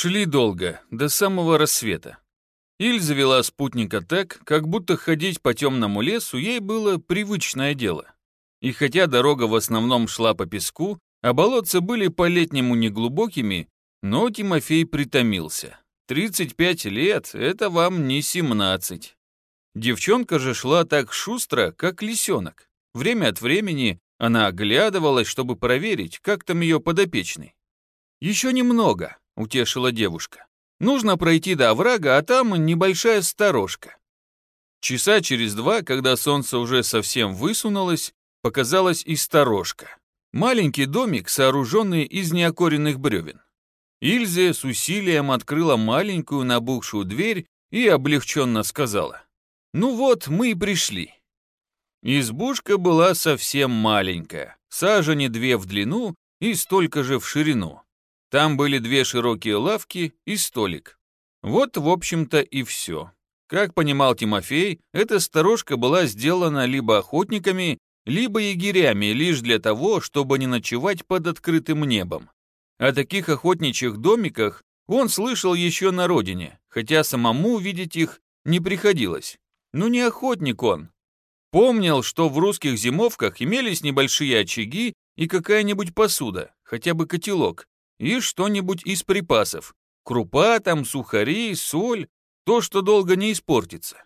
Шли долго, до самого рассвета. Ильза вела спутника так, как будто ходить по темному лесу ей было привычное дело. И хотя дорога в основном шла по песку, а болотца были по-летнему неглубокими, но Тимофей притомился. 35 лет — это вам не 17. Девчонка же шла так шустро, как лисенок. Время от времени она оглядывалась, чтобы проверить, как там ее подопечный. «Еще немного», — утешила девушка. «Нужно пройти до оврага, а там небольшая сторожка». Часа через два, когда солнце уже совсем высунулось, показалась и сторожка. Маленький домик, сооруженный из неокоренных бревен. Ильзе с усилием открыла маленькую набухшую дверь и облегченно сказала. «Ну вот, мы и пришли». Избушка была совсем маленькая, сажени две в длину и столько же в ширину. Там были две широкие лавки и столик. Вот, в общем-то, и все. Как понимал Тимофей, эта сторожка была сделана либо охотниками, либо егерями лишь для того, чтобы не ночевать под открытым небом. О таких охотничьих домиках он слышал еще на родине, хотя самому увидеть их не приходилось. Ну не охотник он, Помнил, что в русских зимовках имелись небольшие очаги и какая-нибудь посуда, хотя бы котелок, и что-нибудь из припасов. Крупа там, сухари, соль, то, что долго не испортится.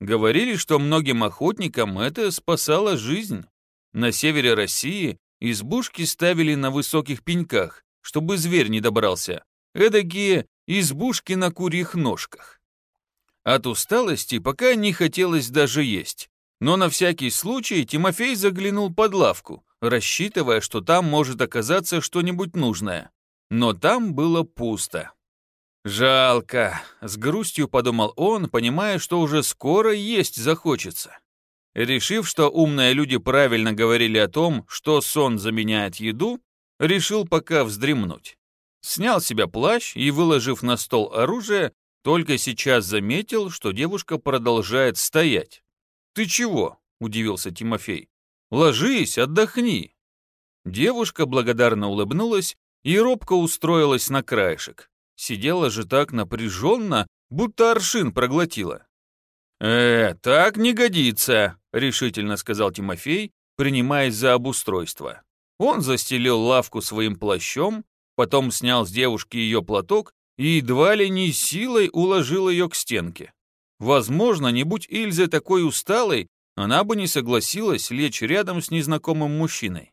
Говорили, что многим охотникам это спасало жизнь. На севере России избушки ставили на высоких пеньках, чтобы зверь не добрался. Эдакие избушки на курьих ножках. От усталости пока не хотелось даже есть. Но на всякий случай Тимофей заглянул под лавку, рассчитывая, что там может оказаться что-нибудь нужное. Но там было пусто. «Жалко», — с грустью подумал он, понимая, что уже скоро есть захочется. Решив, что умные люди правильно говорили о том, что сон заменяет еду, решил пока вздремнуть. Снял себя плащ и, выложив на стол оружие, только сейчас заметил, что девушка продолжает стоять. «Ты чего?» – удивился Тимофей. «Ложись, отдохни». Девушка благодарно улыбнулась и робко устроилась на краешек. Сидела же так напряженно, будто аршин проглотила. «Э, так не годится», — решительно сказал Тимофей, принимаясь за обустройство. Он застелил лавку своим плащом, потом снял с девушки ее платок и едва ли не силой уложил ее к стенке. Возможно, не будь Ильза такой усталой, она бы не согласилась лечь рядом с незнакомым мужчиной.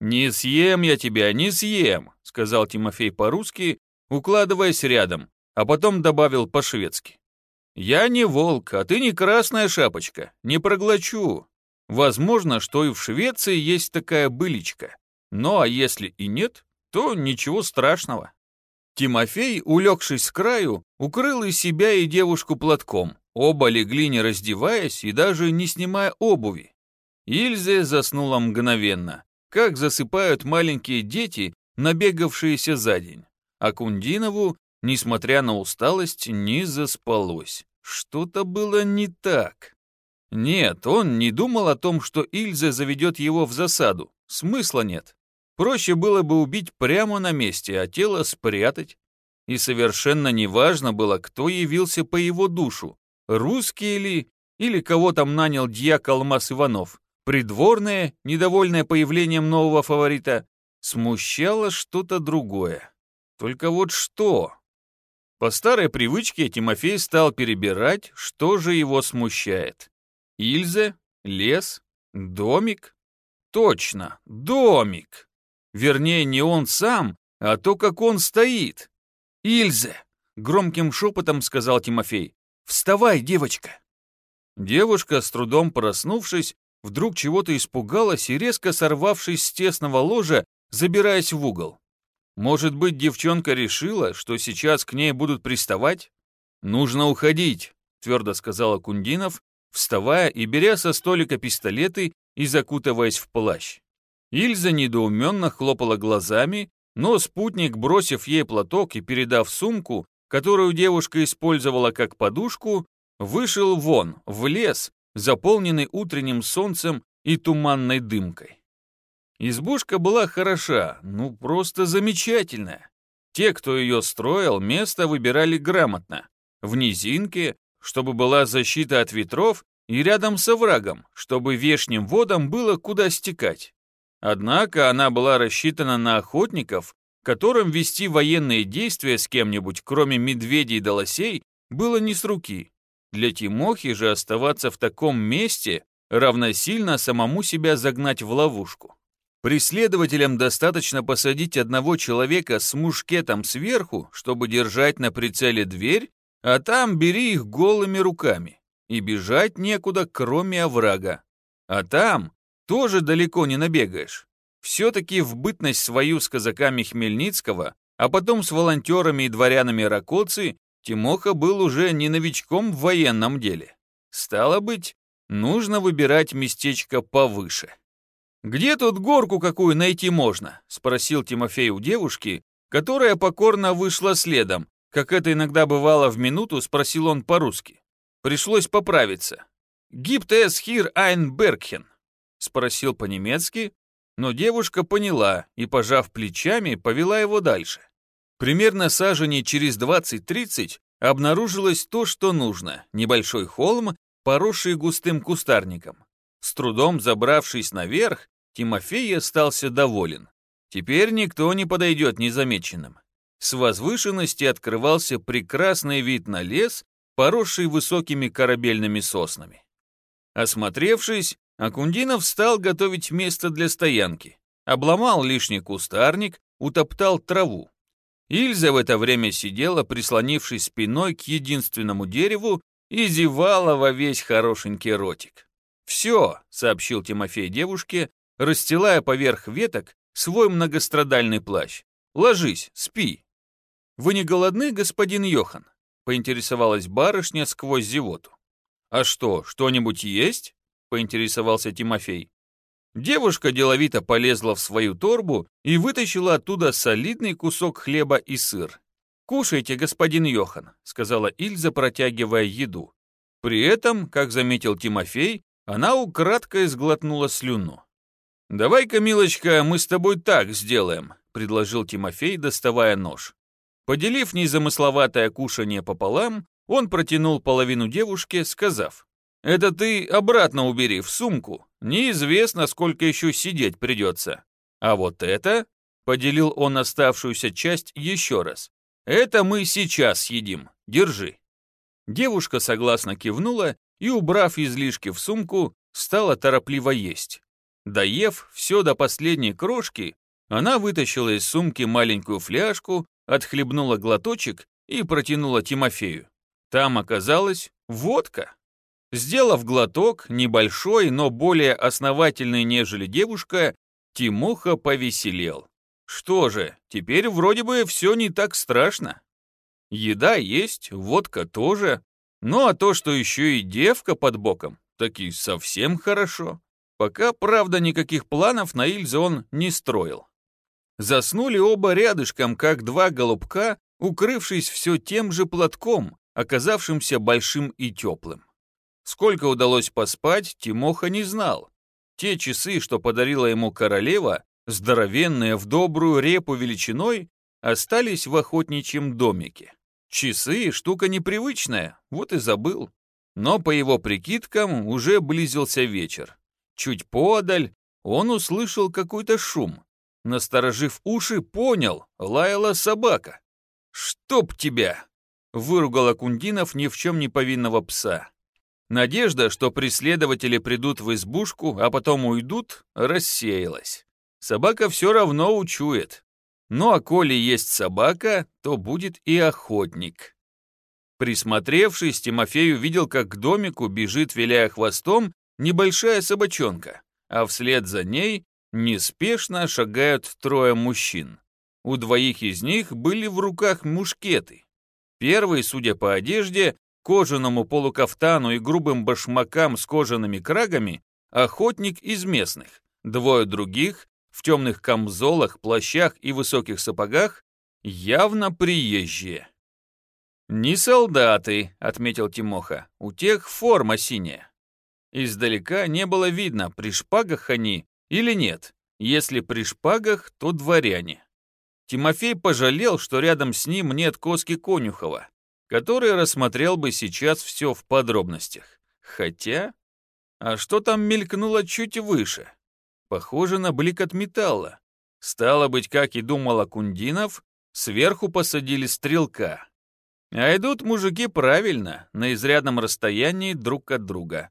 «Не съем я тебя, не съем», — сказал Тимофей по-русски, укладываясь рядом, а потом добавил по-шведски. «Я не волк, а ты не красная шапочка, не проглочу. Возможно, что и в Швеции есть такая быличка. Но а если и нет, то ничего страшного». Тимофей, улегшись с краю, укрыл и себя, и девушку платком. Оба легли, не раздеваясь и даже не снимая обуви. Ильзе заснула мгновенно, как засыпают маленькие дети, набегавшиеся за день. А Кундинову, несмотря на усталость, не заспалось. Что-то было не так. Нет, он не думал о том, что Ильза заведет его в засаду. Смысла нет. Проще было бы убить прямо на месте, а тело спрятать. И совершенно неважно было, кто явился по его душу, русские ли, или кого там нанял дьяк Алмаз Иванов. Придворное, недовольное появлением нового фаворита, смущало что-то другое. Только вот что? По старой привычке Тимофей стал перебирать, что же его смущает. Ильза, лес, домик? Точно, домик. Вернее, не он сам, а то, как он стоит. «Ильзе!» — громким шепотом сказал Тимофей. «Вставай, девочка!» Девушка, с трудом проснувшись, вдруг чего-то испугалась и, резко сорвавшись с тесного ложа, забираясь в угол. Может быть, девчонка решила, что сейчас к ней будут приставать? «Нужно уходить», — твердо сказала Кундинов, вставая и беря со столика пистолеты и закутываясь в плащ. Ильза недоуменно хлопала глазами, но спутник, бросив ей платок и передав сумку, которую девушка использовала как подушку, вышел вон, в лес, заполненный утренним солнцем и туманной дымкой. Избушка была хороша, ну просто замечательная. Те, кто ее строил, место выбирали грамотно. В низинке, чтобы была защита от ветров, и рядом с оврагом, чтобы вешним водам было куда стекать. Однако она была рассчитана на охотников, которым вести военные действия с кем-нибудь, кроме медведей да лосей, было не с руки. Для Тимохи же оставаться в таком месте равносильно самому себя загнать в ловушку. Преследователям достаточно посадить одного человека с мушкетом сверху, чтобы держать на прицеле дверь, а там бери их голыми руками. И бежать некуда, кроме оврага. А там тоже далеко не набегаешь. Все-таки в бытность свою с казаками Хмельницкого, а потом с волонтерами и дворянами Ракоцы, Тимоха был уже не новичком в военном деле. Стало быть, нужно выбирать местечко повыше. «Где тут горку какую найти можно?» — спросил Тимофей у девушки, которая покорно вышла следом. Как это иногда бывало в минуту, спросил он по-русски. Пришлось поправиться. «Gibt es hier ein Bergchen?» — спросил по-немецки, но девушка поняла и, пожав плечами, повела его дальше. Примерно саженей через 20-30 обнаружилось то, что нужно — небольшой холм, поросший густым кустарником. С трудом забравшись наверх, Тимофей остался доволен. Теперь никто не подойдет незамеченным. С возвышенности открывался прекрасный вид на лес поросший высокими корабельными соснами. Осмотревшись, Акундинов стал готовить место для стоянки, обломал лишний кустарник, утоптал траву. Ильза в это время сидела, прислонившись спиной к единственному дереву и зевала во весь хорошенький ротик. «Все», — сообщил Тимофей девушке, расстилая поверх веток свой многострадальный плащ. «Ложись, спи». «Вы не голодны, господин Йохан?» поинтересовалась барышня сквозь зевоту. «А что, что-нибудь есть?» — поинтересовался Тимофей. Девушка деловито полезла в свою торбу и вытащила оттуда солидный кусок хлеба и сыр. «Кушайте, господин Йохан», — сказала Ильза, протягивая еду. При этом, как заметил Тимофей, она украдкой сглотнула слюну. «Давай-ка, милочка, мы с тобой так сделаем», — предложил Тимофей, доставая нож. Поделив незамысловатое кушанье пополам, он протянул половину девушке, сказав, «Это ты обратно убери в сумку, неизвестно, сколько еще сидеть придется. А вот это...» — поделил он оставшуюся часть еще раз. «Это мы сейчас съедим, держи». Девушка согласно кивнула и, убрав излишки в сумку, стала торопливо есть. Доев все до последней крошки, она вытащила из сумки маленькую фляжку, отхлебнула глоточек и протянула Тимофею. Там оказалась водка. Сделав глоток, небольшой, но более основательный, нежели девушка, Тимоха повеселел. Что же, теперь вроде бы все не так страшно. Еда есть, водка тоже. Ну а то, что еще и девка под боком, так и совсем хорошо. Пока, правда, никаких планов на Ильзе он не строил. Заснули оба рядышком, как два голубка, укрывшись все тем же платком, оказавшимся большим и теплым. Сколько удалось поспать, Тимоха не знал. Те часы, что подарила ему королева, здоровенные в добрую репу величиной, остались в охотничьем домике. Часы — штука непривычная, вот и забыл. Но по его прикидкам уже близился вечер. Чуть подаль он услышал какой-то шум, Насторожив уши, понял, лаяла собака. «Чтоб тебя!» — выругал Акундинов ни в чем не повинного пса. Надежда, что преследователи придут в избушку, а потом уйдут, рассеялась. Собака все равно учует. Ну а коли есть собака, то будет и охотник. Присмотревшись, Тимофей увидел, как к домику бежит, виляя хвостом, небольшая собачонка, а вслед за ней Неспешно шагают трое мужчин. У двоих из них были в руках мушкеты. Первый, судя по одежде, кожаному полукафтану и грубым башмакам с кожаными крагами, охотник из местных. Двое других, в темных камзолах, плащах и высоких сапогах, явно приезжие. «Не солдаты», — отметил Тимоха, — «у тех форма синяя». Издалека не было видно, при шпагах они или нет? Если при шпагах, то дворяне. Тимофей пожалел, что рядом с ним нет Коски Конюхова, который рассмотрел бы сейчас все в подробностях. Хотя... А что там мелькнуло чуть выше? Похоже на блик от металла. Стало быть, как и думал Акундинов, сверху посадили стрелка. А идут мужики правильно, на изрядном расстоянии друг от друга.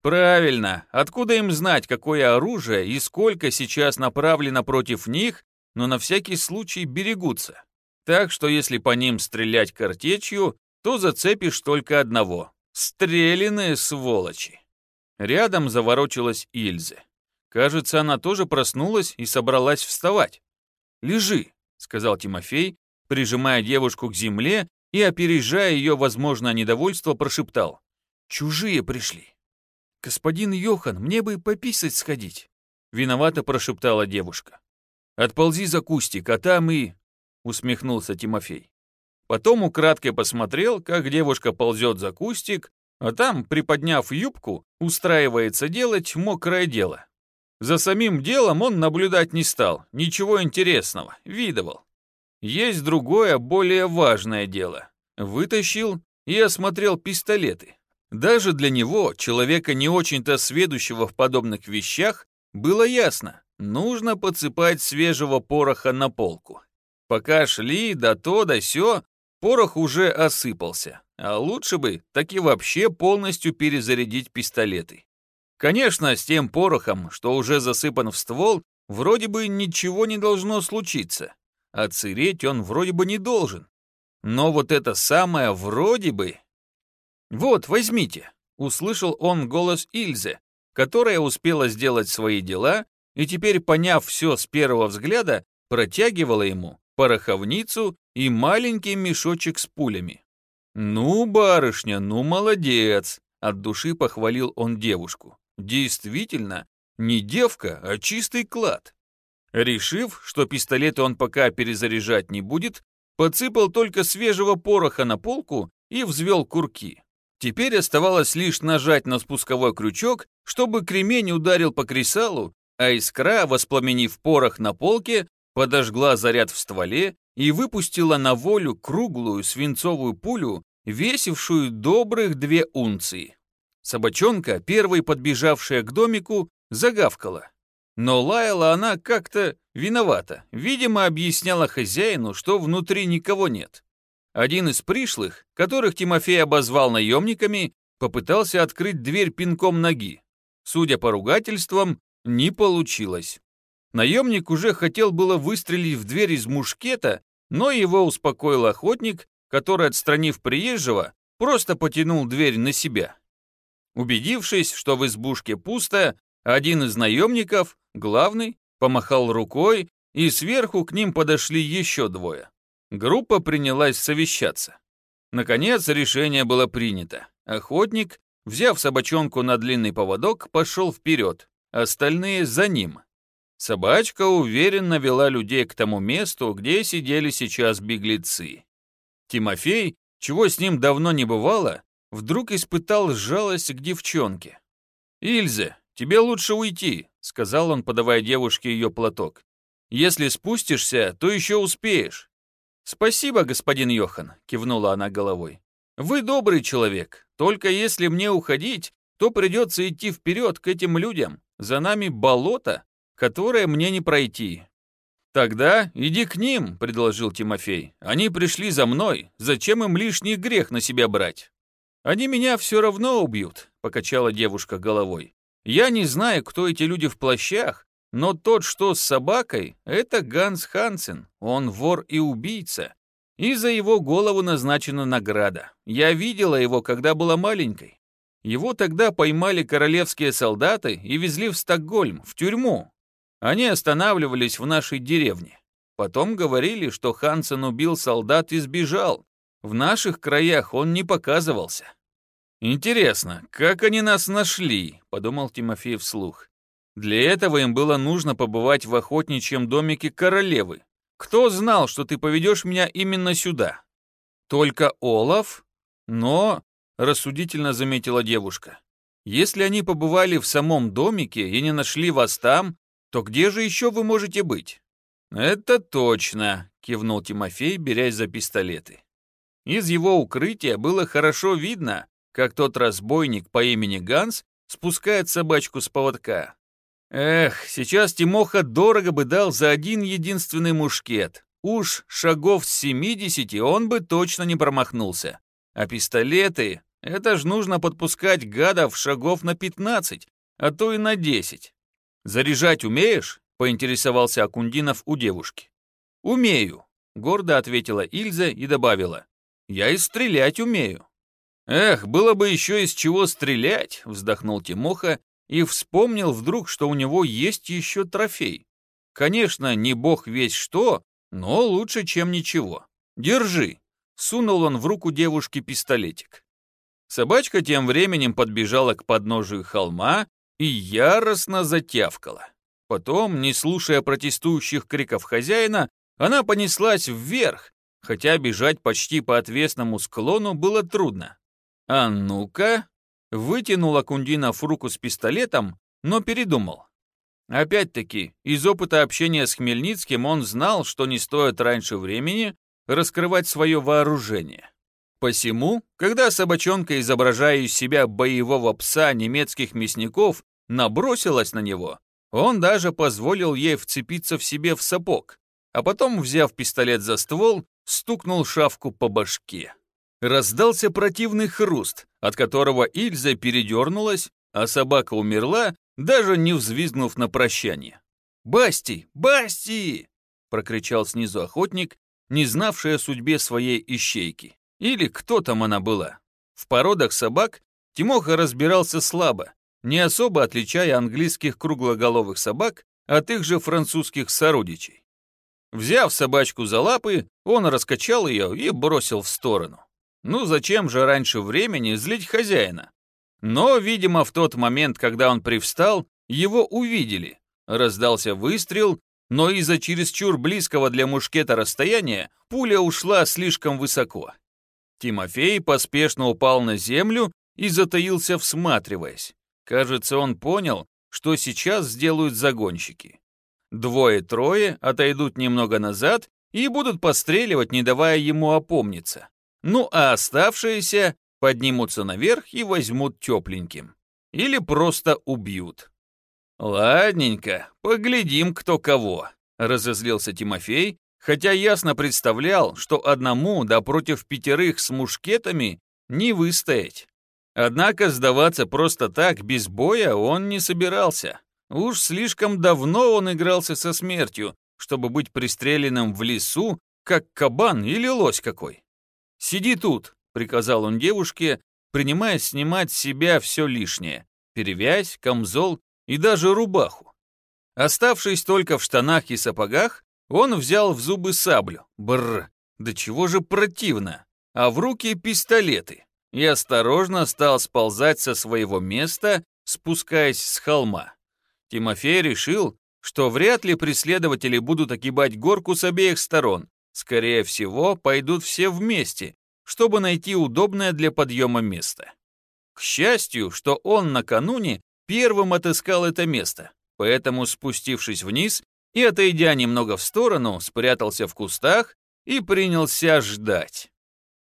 Правильно, откуда им знать, какое оружие и сколько сейчас направлено против них, но на всякий случай берегутся. Так что если по ним стрелять картечью, то зацепишь только одного. Стреляные сволочи. Рядом заворочилась Ильзе. Кажется, она тоже проснулась и собралась вставать. «Лежи», — сказал Тимофей, прижимая девушку к земле и, опережая ее возможное недовольство, прошептал. «Чужие пришли». «Господин Йохан, мне бы пописать сходить», — виновато прошептала девушка. «Отползи за кустик, а там и...» — усмехнулся Тимофей. Потом украдкой посмотрел, как девушка ползет за кустик, а там, приподняв юбку, устраивается делать мокрое дело. За самим делом он наблюдать не стал, ничего интересного, видывал. Есть другое, более важное дело. Вытащил и осмотрел пистолеты. Даже для него, человека не очень-то сведущего в подобных вещах, было ясно, нужно подсыпать свежего пороха на полку. Пока шли, да то, да сё, порох уже осыпался, а лучше бы таки вообще полностью перезарядить пистолеты. Конечно, с тем порохом, что уже засыпан в ствол, вроде бы ничего не должно случиться. Отсыреть он вроде бы не должен. Но вот это самое «вроде бы» «Вот, возьмите», — услышал он голос Ильзы, которая успела сделать свои дела и теперь, поняв все с первого взгляда, протягивала ему пороховницу и маленький мешочек с пулями. «Ну, барышня, ну молодец!» — от души похвалил он девушку. «Действительно, не девка, а чистый клад». Решив, что пистолет он пока перезаряжать не будет, подсыпал только свежего пороха на полку и взвел курки. Теперь оставалось лишь нажать на спусковой крючок, чтобы кремень ударил по кресалу, а искра, воспламенив порох на полке, подожгла заряд в стволе и выпустила на волю круглую свинцовую пулю, весившую добрых две унции. Собачонка, первой подбежавшая к домику, загавкала. Но лаяла она как-то виновата, видимо, объясняла хозяину, что внутри никого нет. Один из пришлых, которых Тимофей обозвал наемниками, попытался открыть дверь пинком ноги. Судя по ругательствам, не получилось. Наемник уже хотел было выстрелить в дверь из мушкета, но его успокоил охотник, который, отстранив приезжего, просто потянул дверь на себя. Убедившись, что в избушке пусто, один из наемников, главный, помахал рукой, и сверху к ним подошли еще двое. Группа принялась совещаться. Наконец, решение было принято. Охотник, взяв собачонку на длинный поводок, пошел вперед, остальные за ним. Собачка уверенно вела людей к тому месту, где сидели сейчас беглецы. Тимофей, чего с ним давно не бывало, вдруг испытал жалость к девчонке. «Ильзе, тебе лучше уйти», — сказал он, подавая девушке ее платок. «Если спустишься, то еще успеешь. «Спасибо, господин Йохан», — кивнула она головой. «Вы добрый человек. Только если мне уходить, то придется идти вперед к этим людям. За нами болото, которое мне не пройти». «Тогда иди к ним», — предложил Тимофей. «Они пришли за мной. Зачем им лишний грех на себя брать?» «Они меня все равно убьют», — покачала девушка головой. «Я не знаю, кто эти люди в плащах, но тот, что с собакой, это Ганс Хансен. Он вор и убийца. И за его голову назначена награда. Я видела его, когда была маленькой. Его тогда поймали королевские солдаты и везли в Стокгольм, в тюрьму. Они останавливались в нашей деревне. Потом говорили, что Хансен убил солдат и сбежал. В наших краях он не показывался. «Интересно, как они нас нашли?» — подумал Тимофей вслух. Для этого им было нужно побывать в охотничьем домике королевы. Кто знал, что ты поведешь меня именно сюда? Только Олаф? Но, рассудительно заметила девушка, если они побывали в самом домике и не нашли вас там, то где же еще вы можете быть? Это точно, кивнул Тимофей, берясь за пистолеты. Из его укрытия было хорошо видно, как тот разбойник по имени Ганс спускает собачку с поводка. Эх, сейчас Тимоха дорого бы дал за один единственный мушкет. Уж шагов с 70 он бы точно не промахнулся. А пистолеты, это ж нужно подпускать гадов шагов на 15, а то и на 10. «Заряжать умеешь?» — поинтересовался Акундинов у девушки. «Умею», — гордо ответила Ильза и добавила. «Я и стрелять умею». «Эх, было бы еще из чего стрелять», — вздохнул Тимоха и вспомнил вдруг, что у него есть еще трофей. Конечно, не бог весь что, но лучше, чем ничего. Держи. Сунул он в руку девушки пистолетик. Собачка тем временем подбежала к подножию холма и яростно затявкала. Потом, не слушая протестующих криков хозяина, она понеслась вверх, хотя бежать почти по отвесному склону было трудно. «А ну-ка!» Вытянул Акундинов руку с пистолетом, но передумал. Опять-таки, из опыта общения с Хмельницким он знал, что не стоит раньше времени раскрывать свое вооружение. Посему, когда собачонка, изображая из себя боевого пса немецких мясников, набросилась на него, он даже позволил ей вцепиться в себе в сапог, а потом, взяв пистолет за ствол, стукнул шавку по башке. Раздался противный хруст, от которого Ильза передернулась, а собака умерла, даже не взвизгнув на прощание. «Басти! Басти!» — прокричал снизу охотник, не знавший о судьбе своей ищейки. Или кто там она была. В породах собак Тимоха разбирался слабо, не особо отличая английских круглоголовых собак от их же французских сородичей. Взяв собачку за лапы, он раскачал ее и бросил в сторону. Ну зачем же раньше времени злить хозяина? Но, видимо, в тот момент, когда он привстал, его увидели. Раздался выстрел, но из-за чересчур близкого для мушкета расстояния пуля ушла слишком высоко. Тимофей поспешно упал на землю и затаился, всматриваясь. Кажется, он понял, что сейчас сделают загонщики. Двое-трое отойдут немного назад и будут постреливать, не давая ему опомниться. Ну а оставшиеся поднимутся наверх и возьмут тепленьким. Или просто убьют. «Ладненько, поглядим, кто кого», — разозлился Тимофей, хотя ясно представлял, что одному да против пятерых с мушкетами не выстоять. Однако сдаваться просто так, без боя, он не собирался. Уж слишком давно он игрался со смертью, чтобы быть пристреленным в лесу, как кабан или лось какой. «Сиди тут», — приказал он девушке, принимая снимать с себя все лишнее, перевязь, камзол и даже рубаху. Оставшись только в штанах и сапогах, он взял в зубы саблю. Бррр, да чего же противно. А в руки пистолеты. И осторожно стал сползать со своего места, спускаясь с холма. Тимофей решил, что вряд ли преследователи будут огибать горку с обеих сторон, Скорее всего, пойдут все вместе, чтобы найти удобное для подъема место. К счастью, что он накануне первым отыскал это место, поэтому, спустившись вниз и отойдя немного в сторону, спрятался в кустах и принялся ждать.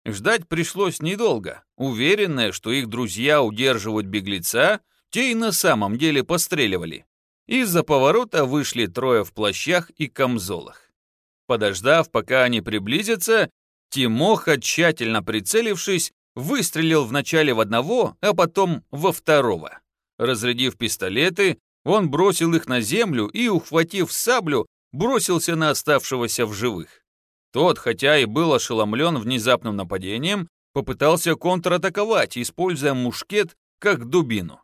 Ждать пришлось недолго. Уверенная, что их друзья удерживают беглеца, те и на самом деле постреливали. Из-за поворота вышли трое в плащах и камзолах. Подождав, пока они приблизятся, Тимоха, тщательно прицелившись, выстрелил вначале в одного, а потом во второго. Разрядив пистолеты, он бросил их на землю и, ухватив саблю, бросился на оставшегося в живых. Тот, хотя и был ошеломлен внезапным нападением, попытался контратаковать, используя мушкет как дубину.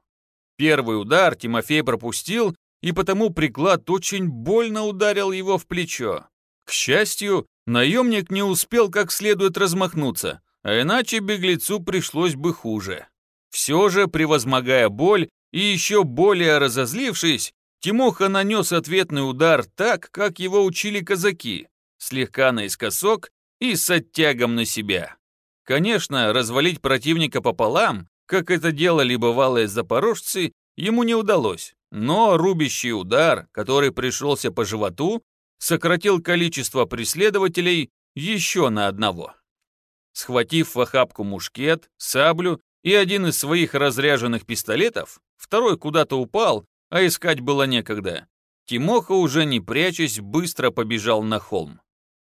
Первый удар Тимофей пропустил, и потому приклад очень больно ударил его в плечо. К счастью, наемник не успел как следует размахнуться, а иначе беглецу пришлось бы хуже. Все же, превозмогая боль и еще более разозлившись, Тимоха нанес ответный удар так, как его учили казаки, слегка наискосок и с оттягом на себя. Конечно, развалить противника пополам, как это делали бывалые запорожцы, ему не удалось, но рубящий удар, который пришелся по животу, сократил количество преследователей еще на одного. Схватив в охапку мушкет, саблю и один из своих разряженных пистолетов, второй куда-то упал, а искать было некогда. Тимоха, уже не прячась, быстро побежал на холм.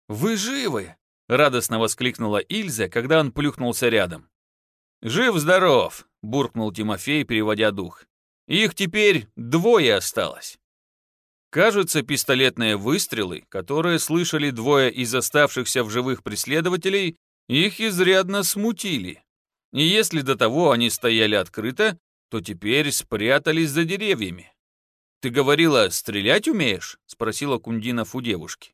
«Вы живы!» — радостно воскликнула Ильза, когда он плюхнулся рядом. «Жив-здоров!» — буркнул Тимофей, переводя дух. «Их теперь двое осталось». Кажется, пистолетные выстрелы, которые слышали двое из оставшихся в живых преследователей, их изрядно смутили. И если до того они стояли открыто, то теперь спрятались за деревьями. «Ты говорила, стрелять умеешь?» — спросила Кундинов у девушки.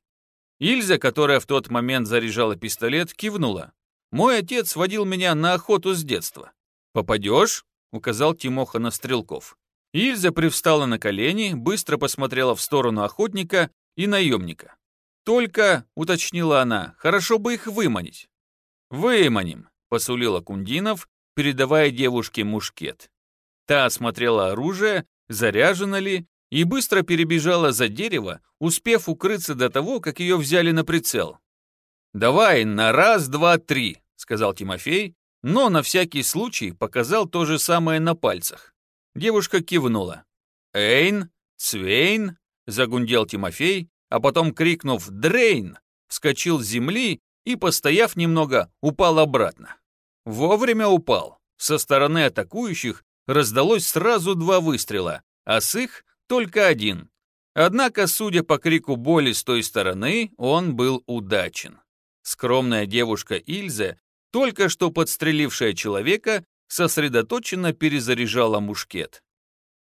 Ильза, которая в тот момент заряжала пистолет, кивнула. «Мой отец водил меня на охоту с детства». «Попадешь?» — указал Тимоха на стрелков. Ильза привстала на колени, быстро посмотрела в сторону охотника и наемника. «Только», — уточнила она, — «хорошо бы их выманить». «Выманим», — посулила Кундинов, передавая девушке мушкет. Та осмотрела оружие, заряжено ли, и быстро перебежала за дерево, успев укрыться до того, как ее взяли на прицел. «Давай на раз, два, три», — сказал Тимофей, но на всякий случай показал то же самое на пальцах. Девушка кивнула. «Эйн, Цвейн», — загундел Тимофей, а потом, крикнув «Дрейн», вскочил с земли и, постояв немного, упал обратно. Вовремя упал. Со стороны атакующих раздалось сразу два выстрела, а с их только один. Однако, судя по крику боли с той стороны, он был удачен. Скромная девушка Ильза, только что подстрелившая человека, сосредоточенно перезаряжала мушкет.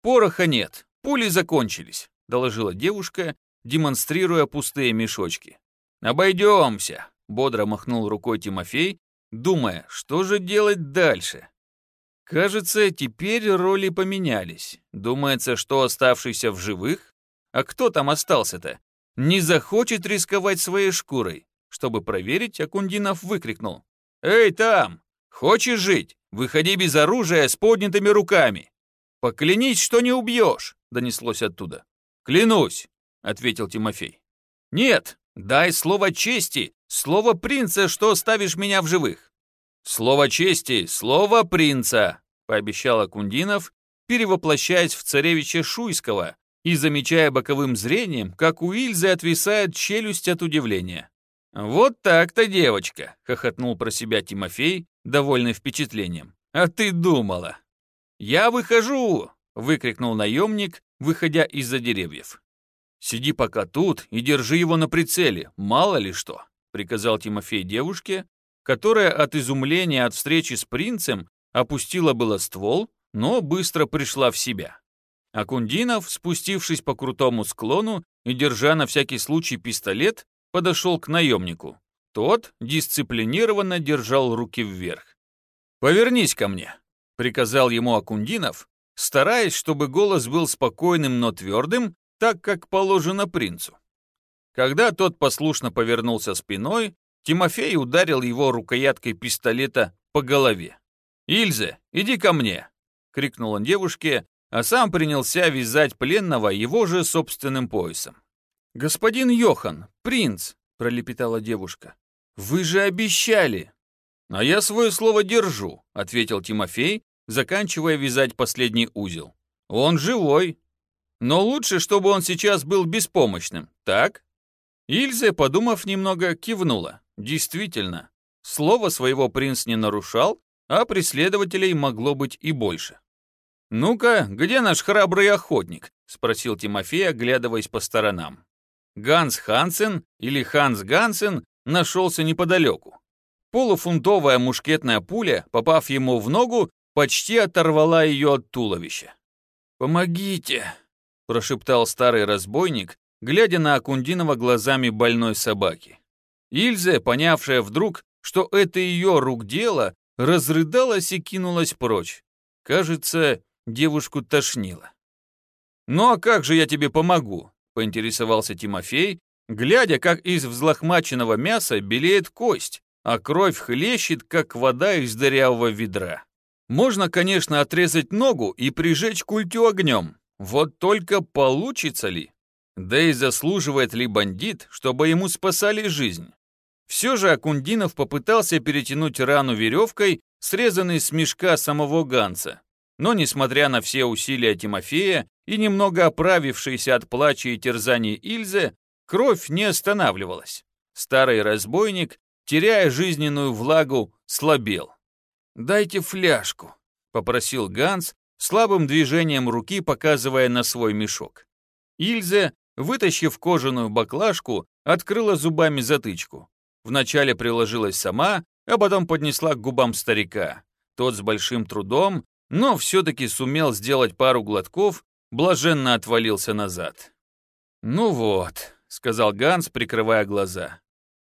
«Пороха нет, пули закончились», — доложила девушка, демонстрируя пустые мешочки. «Обойдемся», — бодро махнул рукой Тимофей, думая, что же делать дальше. Кажется, теперь роли поменялись. Думается, что оставшийся в живых, а кто там остался-то, не захочет рисковать своей шкурой. Чтобы проверить, Акундинов выкрикнул. «Эй, там! Хочешь жить? Выходи без оружия с поднятыми руками!» «Поклянись, что не убьешь!» — донеслось оттуда. «Клянусь!» — ответил Тимофей. «Нет, дай слово чести, слово принца, что оставишь меня в живых. «Слово чести, слово принца!» — пообещал Акундинов, перевоплощаясь в царевича Шуйского и замечая боковым зрением, как у Ильзы отвисает челюсть от удивления. «Вот так-то, девочка!» — хохотнул про себя Тимофей, довольный впечатлением. «А ты думала!» «Я выхожу!» — выкрикнул наемник, выходя из-за деревьев. «Сиди пока тут и держи его на прицеле, мало ли что!» — приказал Тимофей девушке, которая от изумления от встречи с принцем опустила было ствол, но быстро пришла в себя. Акундинов, спустившись по крутому склону и держа на всякий случай пистолет, подошел к наемнику. Тот дисциплинированно держал руки вверх. «Повернись ко мне», — приказал ему Акундинов, стараясь, чтобы голос был спокойным, но твердым, так как положено принцу. Когда тот послушно повернулся спиной, Тимофей ударил его рукояткой пистолета по голове. «Ильза, иди ко мне!» — крикнул он девушке, а сам принялся вязать пленного его же собственным поясом. «Господин Йохан, принц!» — пролепетала девушка. «Вы же обещали!» «А я свое слово держу», — ответил Тимофей, заканчивая вязать последний узел. «Он живой. Но лучше, чтобы он сейчас был беспомощным, так?» Ильза, подумав немного, кивнула. Действительно, слово своего принц не нарушал, а преследователей могло быть и больше. «Ну-ка, где наш храбрый охотник?» — спросил Тимофей, оглядываясь по сторонам. Ганс Хансен или Ханс Гансен нашелся неподалеку. Полуфунтовая мушкетная пуля, попав ему в ногу, почти оторвала ее от туловища. «Помогите!» — прошептал старый разбойник, глядя на Акундинова глазами больной собаки. Ильза, понявшая вдруг, что это ее рук дело, разрыдалась и кинулась прочь. Кажется, девушку тошнило. «Ну а как же я тебе помогу?» — поинтересовался Тимофей, глядя, как из взлохмаченного мяса белеет кость, а кровь хлещет, как вода из дырявого ведра. Можно, конечно, отрезать ногу и прижечь культю огнем. Вот только получится ли? Да и заслуживает ли бандит, чтобы ему спасали жизнь? Все же Акундинов попытался перетянуть рану веревкой, срезанной с мешка самого Ганса. Но, несмотря на все усилия Тимофея и немного оправившейся от плача и терзаний Ильзы, кровь не останавливалась. Старый разбойник, теряя жизненную влагу, слабел. «Дайте фляжку», — попросил Ганс, слабым движением руки показывая на свой мешок. Ильза, вытащив кожаную баклажку, открыла зубами затычку. Вначале приложилась сама, а потом поднесла к губам старика. Тот с большим трудом, но все-таки сумел сделать пару глотков, блаженно отвалился назад. «Ну вот», — сказал Ганс, прикрывая глаза.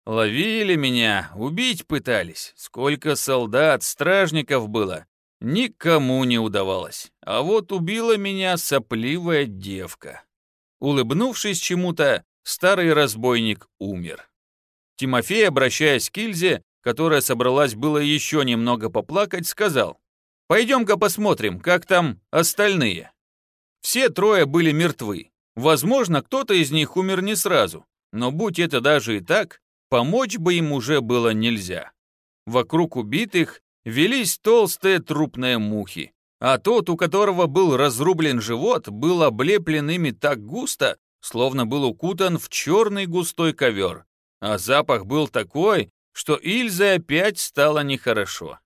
«Ловили меня, убить пытались. Сколько солдат, стражников было. Никому не удавалось. А вот убила меня сопливая девка». Улыбнувшись чему-то, старый разбойник умер. Тимофей, обращаясь к Ильзе, которая собралась было еще немного поплакать, сказал, «Пойдем-ка посмотрим, как там остальные». Все трое были мертвы. Возможно, кто-то из них умер не сразу, но будь это даже и так, помочь бы им уже было нельзя. Вокруг убитых велись толстые трупные мухи, а тот, у которого был разрублен живот, был облеплен ими так густо, словно был укутан в черный густой ковер, а запах был такой, что Ильзе опять стало нехорошо.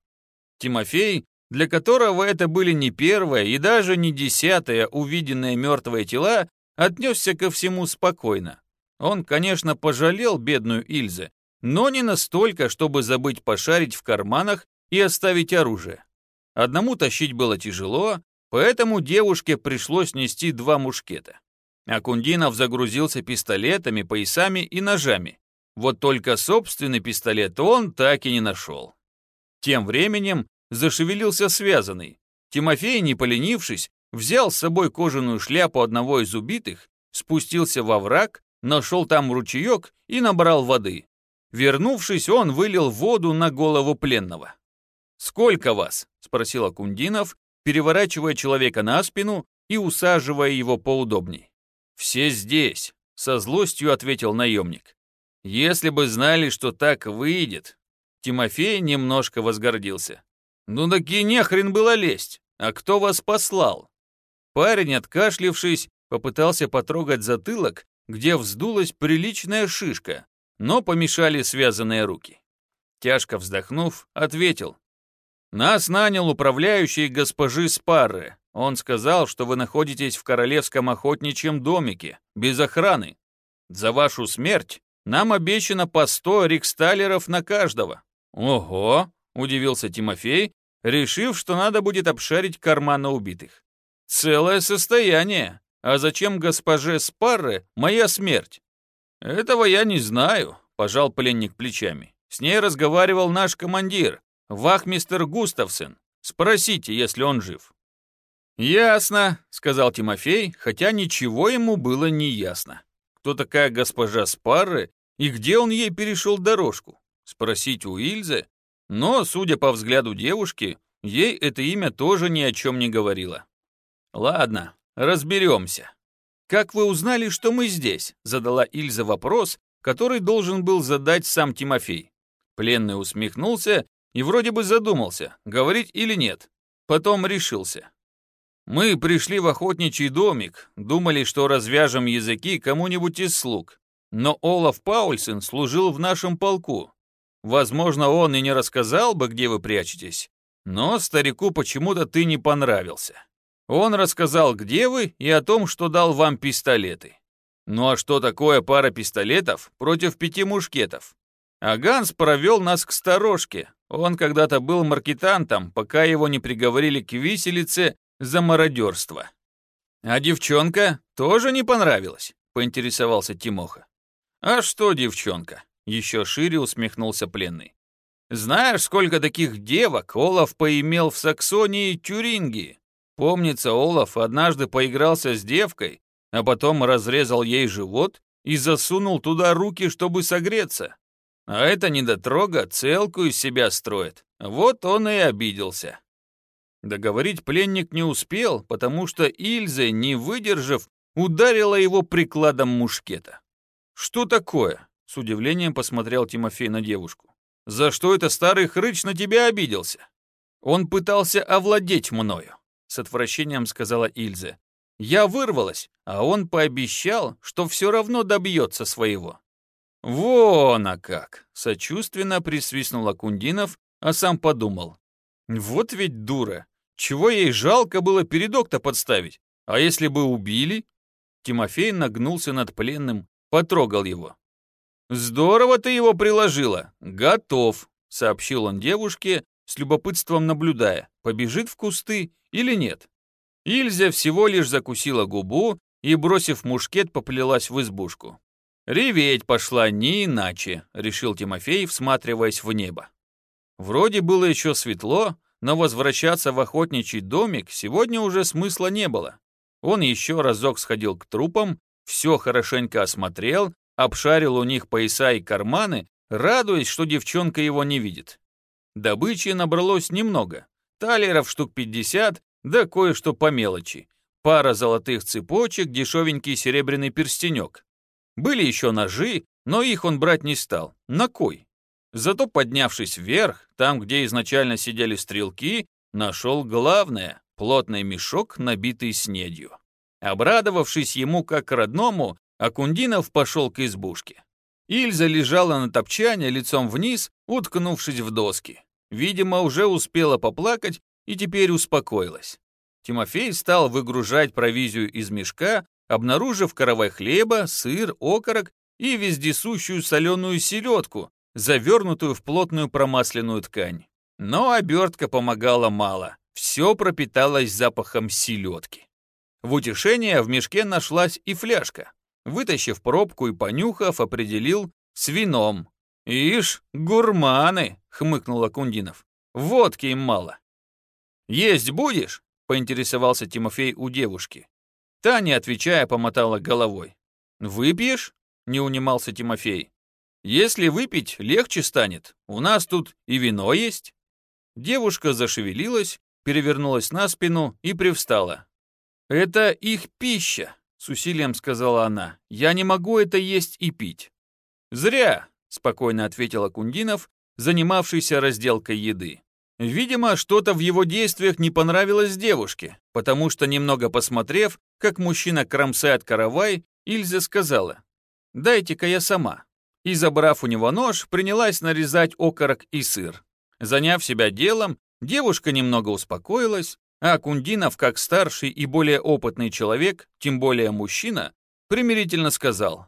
Тимофей, для которого это были не первое и даже не десятое увиденные мертвые тела, отнесся ко всему спокойно. Он, конечно, пожалел бедную Ильзе, но не настолько, чтобы забыть пошарить в карманах и оставить оружие. Одному тащить было тяжело, поэтому девушке пришлось нести два мушкета. Акундинов загрузился пистолетами, поясами и ножами, вот только собственный пистолет он так и не нашел. Тем временем зашевелился связанный. Тимофей, не поленившись, взял с собой кожаную шляпу одного из убитых, спустился во враг, нашел там ручеек и набрал воды. Вернувшись, он вылил воду на голову пленного. «Сколько вас?» — спросил Акундинов, переворачивая человека на спину и усаживая его поудобней. «Все здесь», — со злостью ответил наемник. Если бы знали, что так выйдет. Тимофей немножко возгордился. Ну так и нехрен было лезть. А кто вас послал? Парень, откашлившись, попытался потрогать затылок, где вздулась приличная шишка, но помешали связанные руки. Тяжко вздохнув, ответил. «Нас нанял управляющий госпожи Спарры. Он сказал, что вы находитесь в королевском охотничьем домике, без охраны. За вашу смерть нам обещано по сто риксталеров на каждого». «Ого!» — удивился Тимофей, решив, что надо будет обшарить карманы убитых. «Целое состояние. А зачем госпоже Спарре моя смерть?» «Этого я не знаю», — пожал пленник плечами. «С ней разговаривал наш командир, вахмистер Густавсен. Спросите, если он жив». «Ясно», — сказал Тимофей, хотя ничего ему было не ясно кто такая госпожа Спарре и где он ей перешел дорожку. Спросить у Ильзы, но, судя по взгляду девушки, ей это имя тоже ни о чем не говорило. «Ладно, разберемся». «Как вы узнали, что мы здесь?» — задала Ильза вопрос, который должен был задать сам Тимофей. Пленный усмехнулся и вроде бы задумался, говорить или нет. Потом решился. Мы пришли в охотничий домик, думали, что развяжем языки кому-нибудь из слуг. Но Олаф Паульсен служил в нашем полку. Возможно, он и не рассказал бы, где вы прячетесь, но старику почему-то ты не понравился. Он рассказал, где вы, и о том, что дал вам пистолеты. Ну а что такое пара пистолетов против пяти мушкетов? А Ганс провел нас к сторожке. Он когда-то был маркетантом, пока его не приговорили к виселице за мародерство. А девчонка тоже не понравилась, поинтересовался Тимоха. А что девчонка? Еще шире усмехнулся пленный. Знаешь, сколько таких девок Олаф поимел в Саксонии и Тюрингии? Помнится, Олаф однажды поигрался с девкой, а потом разрезал ей живот и засунул туда руки, чтобы согреться. А эта недотрога целку из себя строит. Вот он и обиделся. Договорить пленник не успел, потому что Ильза, не выдержав, ударила его прикладом мушкета. «Что такое?» — с удивлением посмотрел Тимофей на девушку. «За что это старый хрыч на тебя обиделся?» «Он пытался овладеть мною», — с отвращением сказала Ильза. «Я вырвалась, а он пообещал, что все равно добьется своего». «Вон, а как!» — сочувственно присвистнул Акундинов, а сам подумал. «Вот ведь дура! Чего ей жалко было передок-то подставить? А если бы убили?» Тимофей нагнулся над пленным, потрогал его. «Здорово ты его приложила! Готов!» — сообщил он девушке, с любопытством наблюдая, побежит в кусты или нет. Ильзя всего лишь закусила губу и, бросив мушкет, поплелась в избушку. «Реветь пошла не иначе», — решил Тимофей, всматриваясь в небо. Вроде было еще светло, но возвращаться в охотничий домик сегодня уже смысла не было. Он еще разок сходил к трупам, все хорошенько осмотрел, обшарил у них пояса и карманы, радуясь, что девчонка его не видит. Добычи набралось немного. Талеров штук 50, да кое-что по мелочи. Пара золотых цепочек, дешевенький серебряный перстенек. Были еще ножи, но их он брать не стал. На кой? Зато поднявшись вверх, там, где изначально сидели стрелки, нашел главное — плотный мешок, набитый снедью. Обрадовавшись ему как родному, Акундинов пошел к избушке. Ильза лежала на топчане лицом вниз, уткнувшись в доски. Видимо, уже успела поплакать и теперь успокоилась. Тимофей стал выгружать провизию из мешка, обнаружив каравай хлеба, сыр, окорок и вездесущую соленую селедку, завернутую в плотную промасленную ткань. Но обертка помогала мало, все пропиталось запахом селедки. В утешение в мешке нашлась и фляжка. Вытащив пробку и понюхав, определил с вином. «Ишь, гурманы!» — хмыкнул Акундинов. «Водки им мало». «Есть будешь?» — поинтересовался Тимофей у девушки. Та, не отвечая, помотала головой. «Выпьешь?» — не унимался Тимофей. «Если выпить, легче станет. У нас тут и вино есть». Девушка зашевелилась, перевернулась на спину и привстала. «Это их пища», с усилием сказала она. «Я не могу это есть и пить». «Зря», — спокойно ответил Акундинов, занимавшийся разделкой еды. Видимо, что-то в его действиях не понравилось девушке, потому что, немного посмотрев, как мужчина кромсает каравай, Ильза сказала, «Дайте-ка я сама». И, забрав у него нож, принялась нарезать окорок и сыр. Заняв себя делом, девушка немного успокоилась, а Кундинов, как старший и более опытный человек, тем более мужчина, примирительно сказал.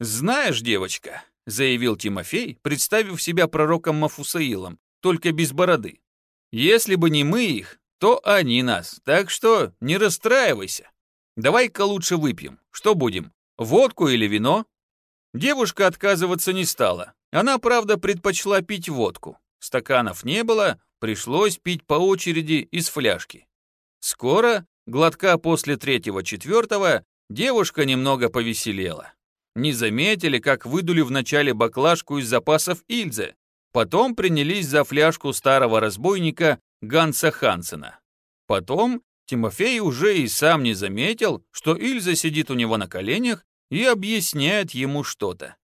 «Знаешь, девочка», — заявил Тимофей, представив себя пророком Мафусаилом, только без бороды. «Если бы не мы их, то они нас, так что не расстраивайся. Давай-ка лучше выпьем. Что будем, водку или вино?» Девушка отказываться не стала. Она, правда, предпочла пить водку. Стаканов не было, пришлось пить по очереди из фляжки. Скоро, глотка после третьего-четвертого, девушка немного повеселела. Не заметили, как выдули вначале баклажку из запасов Ильзы, потом принялись за фляжку старого разбойника Ганса Хансена. Потом Тимофей уже и сам не заметил, что Ильза сидит у него на коленях и объясняет ему что-то.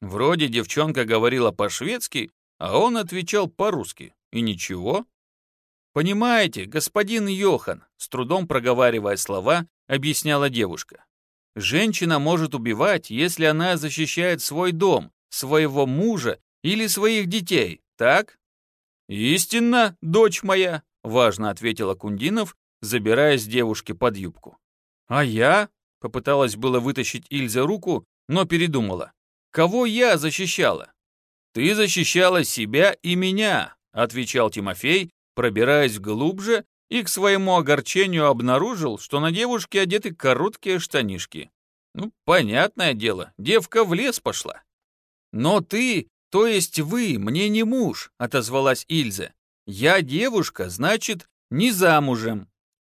Вроде девчонка говорила по-шведски, а он отвечал по-русски. И ничего. Понимаете, господин Йохан, с трудом проговаривая слова, объясняла девушка. Женщина может убивать, если она защищает свой дом, своего мужа или своих детей, так? Истинно, дочь моя, важно ответила Кундинов, забирая с девушки под юбку. А я? Попыталась было вытащить Ильза руку, но передумала. Кого я защищала? Ты защищала себя и меня, отвечал Тимофей, пробираясь глубже и к своему огорчению обнаружил, что на девушке одеты короткие штанишки. Ну, понятное дело, девка в лес пошла. Но ты, то есть вы, мне не муж, отозвалась Ильза. Я девушка, значит, не замужем.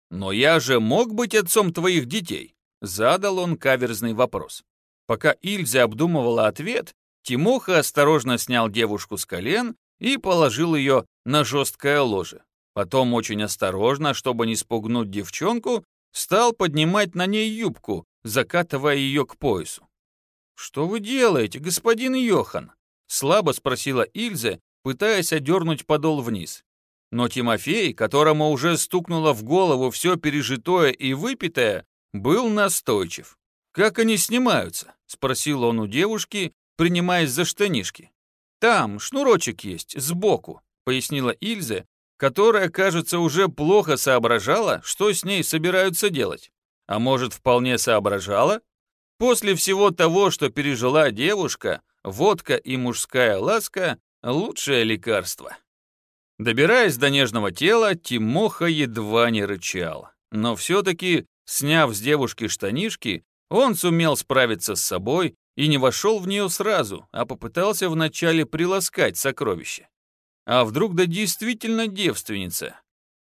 Но я же мог быть отцом твоих детей, задал он каверзный вопрос. Пока Ильза обдумывала ответ, Тимоха осторожно снял девушку с колен и положил ее на жесткое ложе. Потом очень осторожно, чтобы не спугнуть девчонку, стал поднимать на ней юбку, закатывая ее к поясу. «Что вы делаете, господин Йохан?» — слабо спросила Ильза, пытаясь одернуть подол вниз. Но Тимофей, которому уже стукнуло в голову все пережитое и выпитое, был настойчив. «Как они снимаются?» — спросил он у девушки, принимаясь за штанишки. «Там шнурочек есть, сбоку», — пояснила Ильза, которая, кажется, уже плохо соображала, что с ней собираются делать. А может, вполне соображала? После всего того, что пережила девушка, водка и мужская ласка — лучшее лекарство. Добираясь до нежного тела, Тимоха едва не рычал. Но все-таки, сняв с девушки штанишки, он сумел справиться с собой и не вошел в нее сразу, а попытался вначале приласкать сокровище. А вдруг да действительно девственница?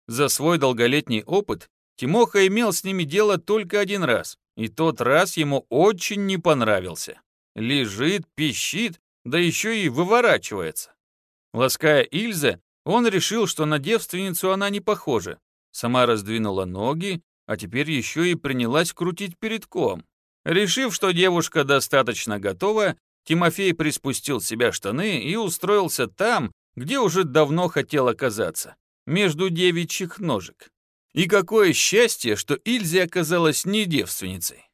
За свой долголетний опыт Тимоха имел с ними дело только один раз, и тот раз ему очень не понравился. Лежит, пищит, да еще и выворачивается. Лаская Ильза, он решил, что на девственницу она не похожа. Сама раздвинула ноги, а теперь еще и принялась крутить передком. Решив, что девушка достаточно готова, Тимофей приспустил себя штаны и устроился там, где уже давно хотел оказаться, между девичьих ножек. И какое счастье, что Ильзе оказалась не девственницей.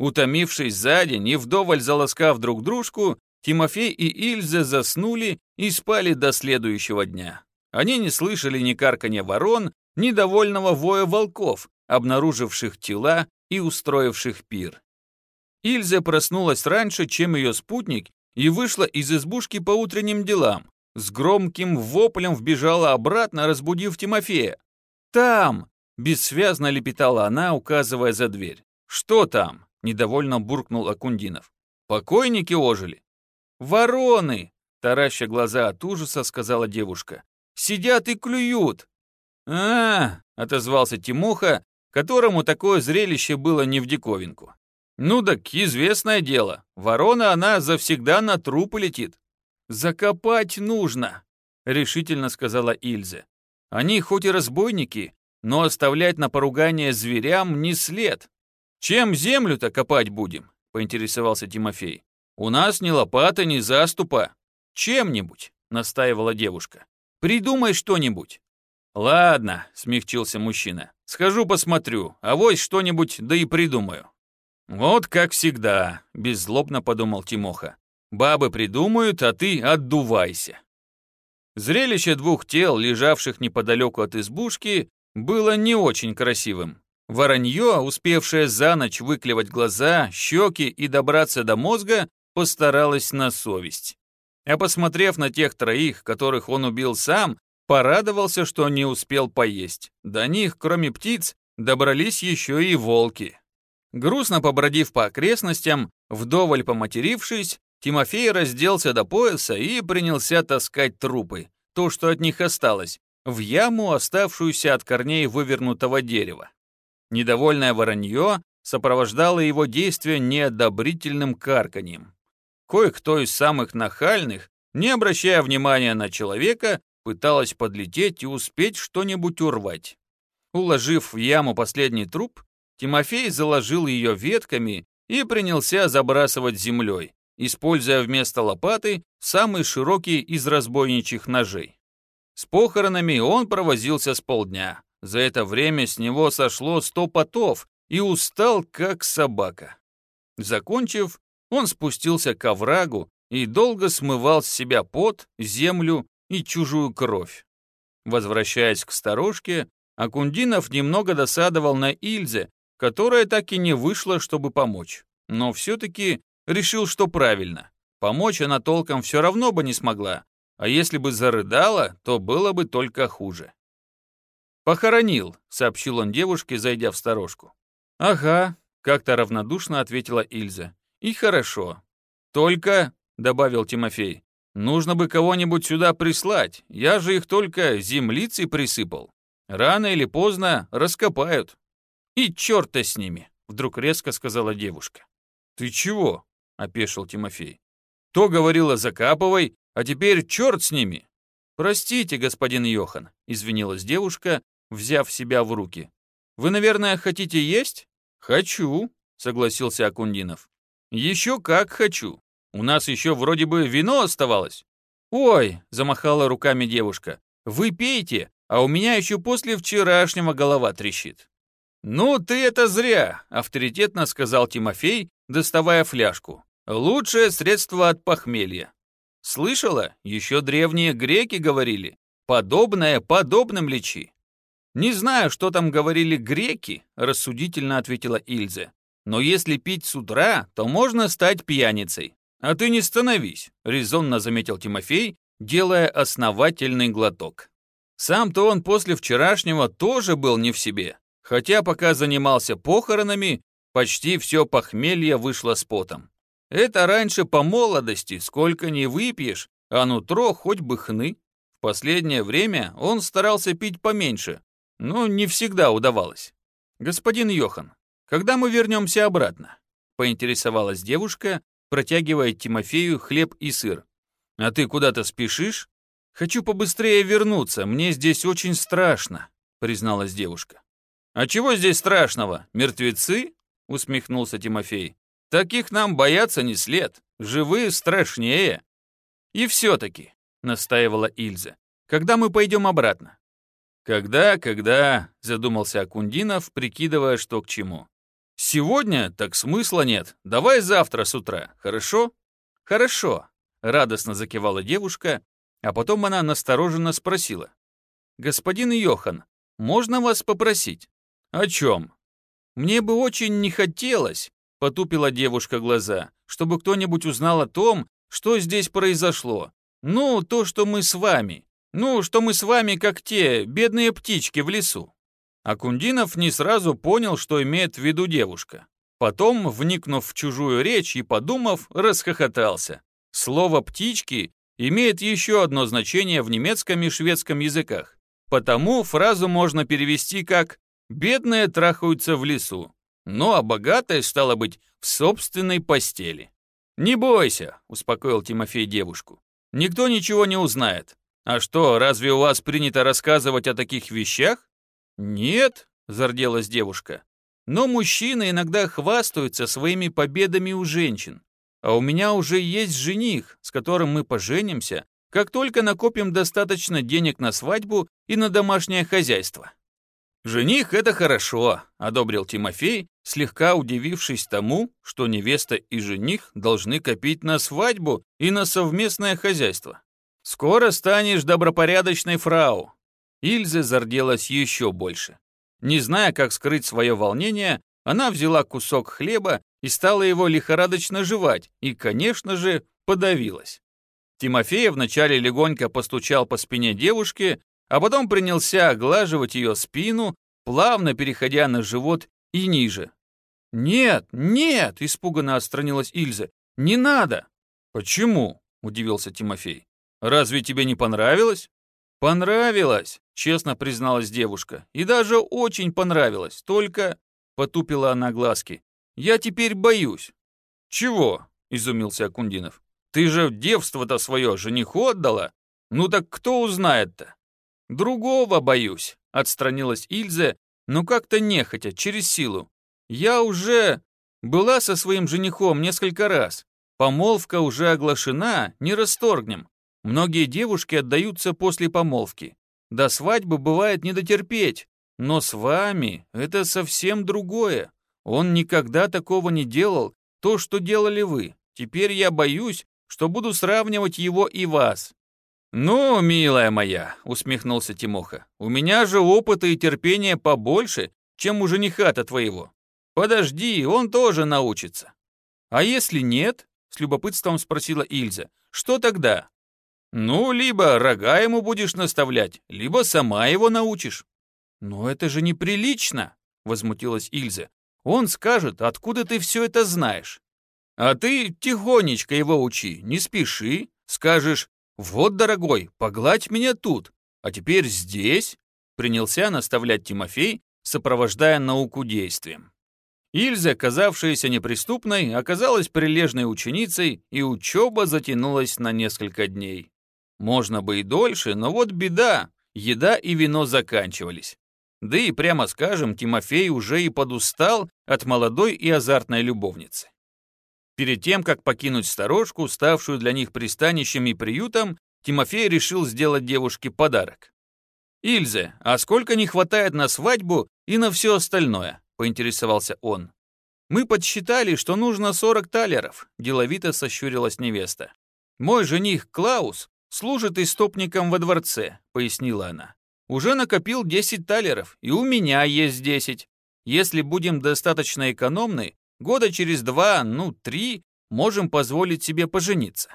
Утомившись за день и вдоволь заласкав друг дружку, Тимофей и Ильза заснули и спали до следующего дня. Они не слышали ни карканья ворон, ни довольного воя волков, обнаруживших тела и устроивших пир. Ильза проснулась раньше, чем ее спутник, и вышла из избушки по утренним делам. С громким воплем вбежала обратно, разбудив Тимофея. «Там!» — бессвязно лепетала она, указывая за дверь. «Что там?» — недовольно буркнул Акундинов. «Покойники ожили?» «Вороны!» — тараща глаза от ужаса, сказала девушка. «Сидят и клюют!» а, отозвался Тимоха, которому такое зрелище было не в диковинку. Ну так известное дело. Ворона она завсегда на трупы летит. Закопать нужно, решительно сказала Ильза. Они хоть и разбойники, но оставлять на поругание зверям не след. Чем землю-то копать будем? Поинтересовался Тимофей. У нас ни лопата, ни заступа. Чем-нибудь, настаивала девушка. Придумай что-нибудь. Ладно, смягчился мужчина. Схожу посмотрю, а вось что-нибудь да и придумаю. «Вот как всегда», — беззлобно подумал Тимоха. «Бабы придумают, а ты отдувайся». Зрелище двух тел, лежавших неподалеку от избушки, было не очень красивым. Воронье, успевшее за ночь выклевать глаза, щеки и добраться до мозга, постаралось на совесть. А посмотрев на тех троих, которых он убил сам, порадовался, что не успел поесть. До них, кроме птиц, добрались еще и волки. Грустно побродив по окрестностям, вдоволь поматерившись, Тимофей разделся до пояса и принялся таскать трупы, то, что от них осталось, в яму, оставшуюся от корней вывернутого дерева. Недовольное воронье сопровождало его действия неодобрительным карканьем. Кое-кто из самых нахальных, не обращая внимания на человека, пыталась подлететь и успеть что-нибудь урвать. Уложив в яму последний труп, Тимофей заложил ее ветками и принялся забрасывать землей, используя вместо лопаты самый широкий из разбойничьих ножей. С похоронами он провозился с полдня. За это время с него сошло сто потов и устал, как собака. Закончив, он спустился к оврагу и долго смывал с себя пот, землю и чужую кровь. Возвращаясь к сторожке, Акундинов немного досадовал на Ильзе, которая так и не вышла, чтобы помочь. Но все-таки решил, что правильно. Помочь она толком все равно бы не смогла, а если бы зарыдала, то было бы только хуже. «Похоронил», — сообщил он девушке, зайдя в сторожку. «Ага», — как-то равнодушно ответила Ильза. «И хорошо. Только», — добавил Тимофей, — «нужно бы кого-нибудь сюда прислать. Я же их только землицей присыпал. Рано или поздно раскопают». «И черта с ними!» — вдруг резко сказала девушка. «Ты чего?» — опешил Тимофей. «То говорила закапывай, а теперь черт с ними!» «Простите, господин Йохан», — извинилась девушка, взяв себя в руки. Вы, наверное, хотите есть?» «Хочу», — согласился Акундинов. «Еще как хочу. У нас еще вроде бы вино оставалось». «Ой», — замахала руками девушка, — «вы пейте, а у меня еще после вчерашнего голова трещит». «Ну, ты это зря», — авторитетно сказал Тимофей, доставая фляжку. «Лучшее средство от похмелья». «Слышала? Еще древние греки говорили. Подобное подобным лечи». «Не знаю, что там говорили греки», — рассудительно ответила Ильза. «Но если пить с утра, то можно стать пьяницей. А ты не становись», — резонно заметил Тимофей, делая основательный глоток. Сам-то он после вчерашнего тоже был не в себе, хотя пока занимался похоронами, почти все похмелье вышло с потом. Это раньше по молодости, сколько не выпьешь, а нутро хоть бы хны. В последнее время он старался пить поменьше, но не всегда удавалось. «Господин Йохан, когда мы вернемся обратно?» — поинтересовалась девушка, протягивая Тимофею хлеб и сыр. «А ты куда-то спешишь?» «Хочу побыстрее вернуться, мне здесь очень страшно», — призналась девушка. «А чего здесь страшного? Мертвецы?» — усмехнулся Тимофей. «Таких нам бояться не след. Живые страшнее». «И все-таки», — настаивала Ильза, — «когда мы пойдем обратно?» «Когда, когда», — задумался Акундинов, прикидывая, что к чему. «Сегодня так смысла нет. Давай завтра с утра, хорошо?» «Хорошо», — радостно закивала девушка, а потом она настороженно спросила. «Господин Йохан, можно вас попросить?» «О чем?» «Мне бы очень не хотелось», — потупила девушка глаза, «чтобы кто-нибудь узнал о том, что здесь произошло. Ну, то, что мы с вами. Ну, что мы с вами как те бедные птички в лесу». Акундинов не сразу понял, что имеет в виду девушка. Потом, вникнув в чужую речь и подумав, расхохотался. Слово «птички» имеет еще одно значение в немецком и шведском языках. Потому фразу можно перевести как Бедные трахаются в лесу, ну а богатые, стало быть, в собственной постели. «Не бойся», — успокоил Тимофей девушку. «Никто ничего не узнает. А что, разве у вас принято рассказывать о таких вещах?» «Нет», — зарделась девушка. «Но мужчины иногда хвастаются своими победами у женщин. А у меня уже есть жених, с которым мы поженимся, как только накопим достаточно денег на свадьбу и на домашнее хозяйство». «Жених — это хорошо», — одобрил Тимофей, слегка удивившись тому, что невеста и жених должны копить на свадьбу и на совместное хозяйство. «Скоро станешь добропорядочной фрау». Ильза зарделась еще больше. Не зная, как скрыть свое волнение, она взяла кусок хлеба и стала его лихорадочно жевать, и, конечно же, подавилась. Тимофей вначале легонько постучал по спине девушки, а потом принялся оглаживать ее спину, плавно переходя на живот и ниже. «Нет, нет!» — испуганно отстранилась Ильза. «Не надо!» «Почему?» — удивился Тимофей. «Разве тебе не понравилось?» «Понравилось!» — честно призналась девушка. «И даже очень понравилось, только...» — потупила она глазки. «Я теперь боюсь». «Чего?» — изумился Акундинов. «Ты же девство-то свое жениху отдала? Ну так кто узнает-то?» «Другого боюсь», — отстранилась Ильза, но как-то нехотя, через силу. «Я уже была со своим женихом несколько раз. Помолвка уже оглашена, не расторгнем. Многие девушки отдаются после помолвки. До свадьбы бывает не дотерпеть, но с вами это совсем другое. Он никогда такого не делал, то, что делали вы. Теперь я боюсь, что буду сравнивать его и вас. «Ну, милая моя», — усмехнулся Тимоха, «у меня же опыта и терпения побольше, чем у жениха-то твоего. Подожди, он тоже научится». «А если нет?» — с любопытством спросила Ильза. «Что тогда?» «Ну, либо рога ему будешь наставлять, либо сама его научишь». «Но это же неприлично!» — возмутилась Ильза. «Он скажет, откуда ты все это знаешь?» «А ты тихонечко его учи, не спеши. Скажешь, «Вот, дорогой, погладь меня тут, а теперь здесь», принялся наставлять Тимофей, сопровождая науку действием. Ильза, казавшаяся неприступной, оказалась прилежной ученицей, и учеба затянулась на несколько дней. Можно бы и дольше, но вот беда, еда и вино заканчивались. Да и, прямо скажем, Тимофей уже и подустал от молодой и азартной любовницы. Перед тем, как покинуть сторожку, ставшую для них пристанищем и приютом, Тимофей решил сделать девушке подарок. «Ильзе, а сколько не хватает на свадьбу и на все остальное?» – поинтересовался он. «Мы подсчитали, что нужно 40 талеров», – деловито сощурилась невеста. «Мой жених Клаус служит истопником во дворце», – пояснила она. «Уже накопил 10 талеров, и у меня есть 10. Если будем достаточно экономны, года через два, ну, три, можем позволить себе пожениться».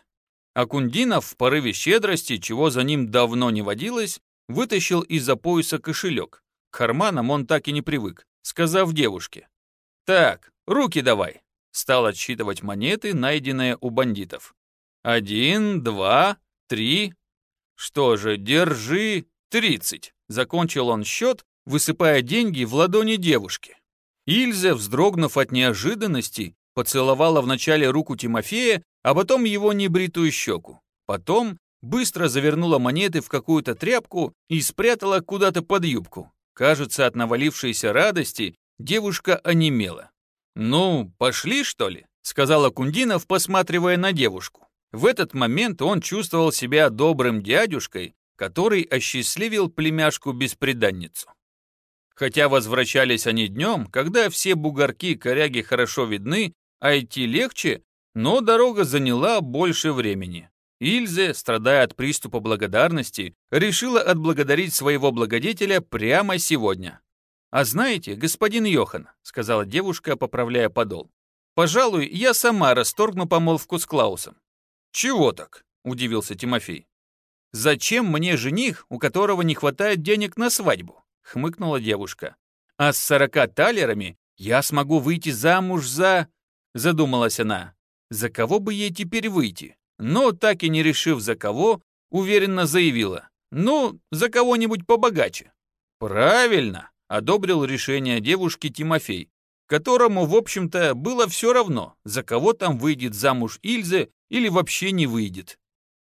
Акундинов в порыве щедрости, чего за ним давно не водилось, вытащил из-за пояса кошелек. К карманам он так и не привык, сказав девушке. «Так, руки давай», стал отсчитывать монеты, найденные у бандитов. «Один, два, три. Что же, держи тридцать», закончил он счет, высыпая деньги в ладони девушки. Ильза, вздрогнув от неожиданности, поцеловала вначале руку Тимофея, а потом его небритую щеку. Потом быстро завернула монеты в какую-то тряпку и спрятала куда-то под юбку. Кажется, от навалившейся радости девушка онемела. «Ну, пошли, что ли?» — сказала Кундинов, посматривая на девушку. В этот момент он чувствовал себя добрым дядюшкой, который осчастливил племяшку-беспреданницу. Хотя возвращались они днем, когда все бугорки коряги хорошо видны, а идти легче, но дорога заняла больше времени. Ильзе, страдая от приступа благодарности, решила отблагодарить своего благодетеля прямо сегодня. «А знаете, господин Йохан», — сказала девушка, поправляя подол, «пожалуй, я сама расторгну помолвку с Клаусом». «Чего так?» — удивился Тимофей. «Зачем мне жених, у которого не хватает денег на свадьбу?» — хмыкнула девушка. «А с сорока талерами я смогу выйти замуж за...» — задумалась она. За кого бы ей теперь выйти? Но, так и не решив за кого, уверенно заявила. Ну, за кого-нибудь побогаче. Правильно, одобрил решение девушки Тимофей, которому, в общем-то, было все равно, за кого там выйдет замуж Ильзе или вообще не выйдет.